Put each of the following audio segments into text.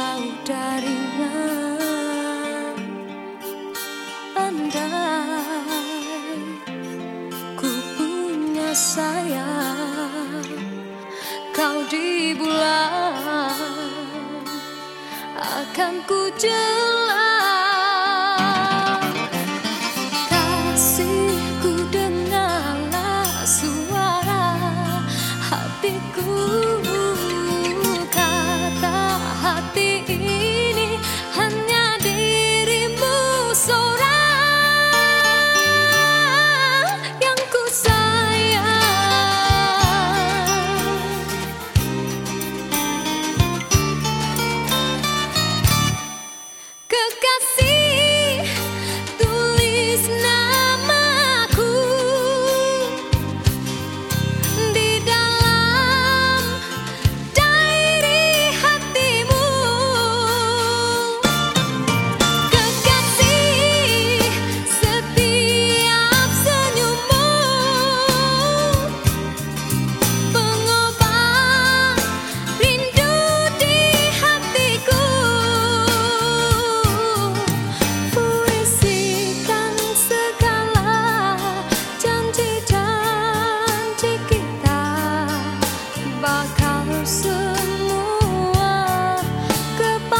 Jauh darinya andai ku punya sayang kau di bulan akan ku jelas kasihku dengarlah suara hatiku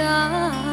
啊。